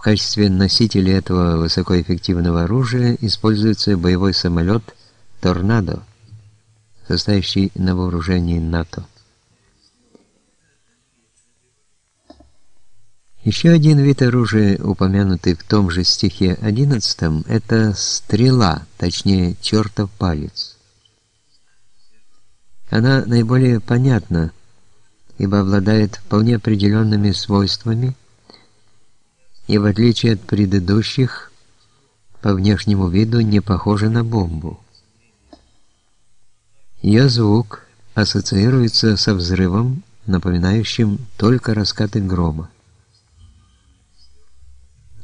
В качестве носителя этого высокоэффективного оружия используется боевой самолет «Торнадо», состоящий на вооружении НАТО. Еще один вид оружия, упомянутый в том же стихе 11, это стрела, точнее, чертов палец. Она наиболее понятна, ибо обладает вполне определенными свойствами и, в отличие от предыдущих, по внешнему виду не похожа на бомбу. Ее звук ассоциируется со взрывом, напоминающим только раскаты грома.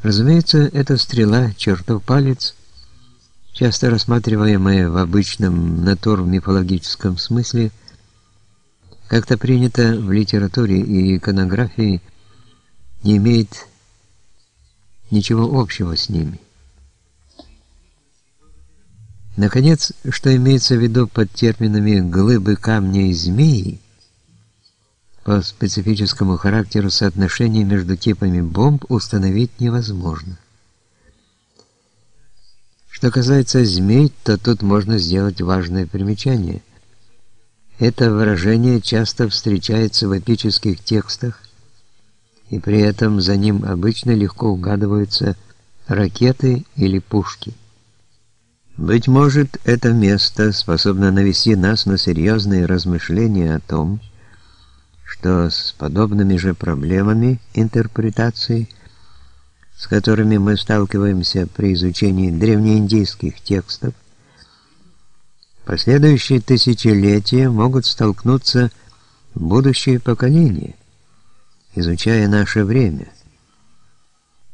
Разумеется, эта стрела, чертов палец, часто рассматриваемая в обычном натур-мифологическом смысле, как-то принято в литературе и иконографии, не имеет ничего общего с ними. Наконец, что имеется в виду под терминами «глыбы камня» и «змеи», по специфическому характеру соотношения между типами бомб установить невозможно. Что касается змей, то тут можно сделать важное примечание. Это выражение часто встречается в эпических текстах, и при этом за ним обычно легко угадываются ракеты или пушки. Быть может, это место способно навести нас на серьезные размышления о том, что с подобными же проблемами интерпретации, с которыми мы сталкиваемся при изучении древнеиндийских текстов, последующие тысячелетия могут столкнуться будущие поколения, изучая наше время.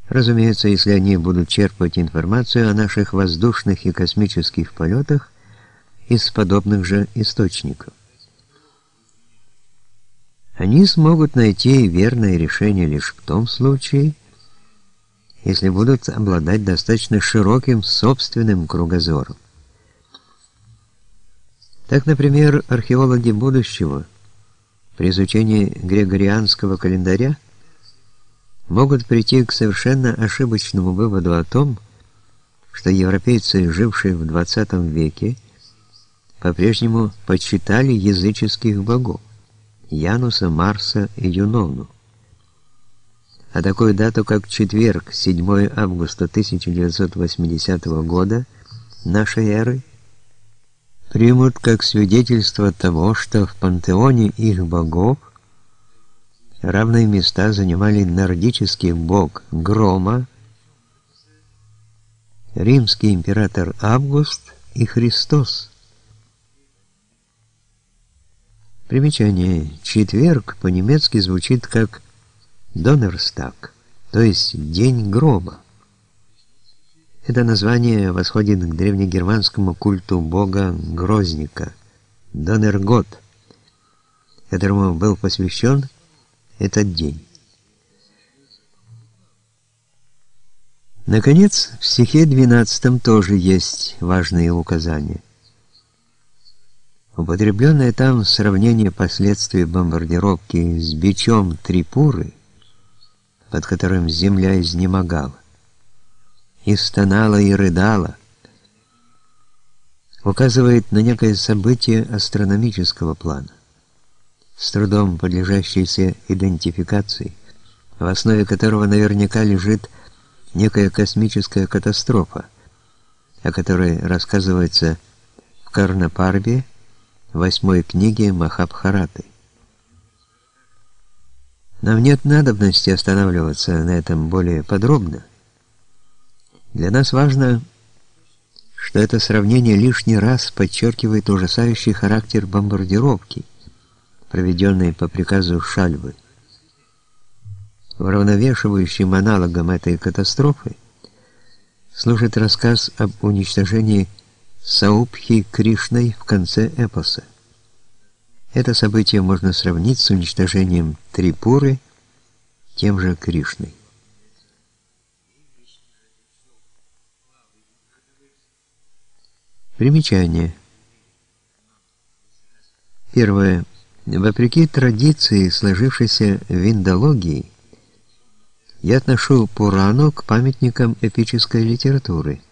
Разумеется, если они будут черпать информацию о наших воздушных и космических полетах из подобных же источников. Они смогут найти верное решение лишь в том случае, если будут обладать достаточно широким собственным кругозором. Так, например, археологи будущего при изучении григорианского календаря могут прийти к совершенно ошибочному выводу о том, что европейцы, жившие в 20 веке, по-прежнему почитали языческих богов. Януса, Марса и Юнону. А такую дату, как четверг, 7 августа 1980 года нашей эры, примут как свидетельство того, что в пантеоне их богов равные места занимали нордический бог Грома, римский император Август и Христос. Примечание. Четверг по-немецки звучит как «донерстаг», то есть «день гроба». Это название восходит к древнегерманскому культу бога Грозника, Донергот, которому был посвящен этот день. Наконец, в стихе 12 тоже есть важные указания – Употребленное там сравнение последствий бомбардировки с бичом Трипуры, под которым земля изнемогала, и стонала и рыдала, указывает на некое событие астрономического плана, с трудом подлежащееся идентификации, в основе которого наверняка лежит некая космическая катастрофа, о которой рассказывается в Карнапарбе восьмой книги Махабхараты. Нам нет надобности останавливаться на этом более подробно. Для нас важно, что это сравнение лишний раз подчеркивает ужасающий характер бомбардировки, проведенной по приказу Шальвы. Уравновешивающим аналогом этой катастрофы служит рассказ об уничтожении Саупхи Кришной в конце эпоса. Это событие можно сравнить с уничтожением Трипуры тем же Кришной. Примечание. Первое. Вопреки традиции, сложившейся в индологии, Я отношу Пурану к памятникам эпической литературы –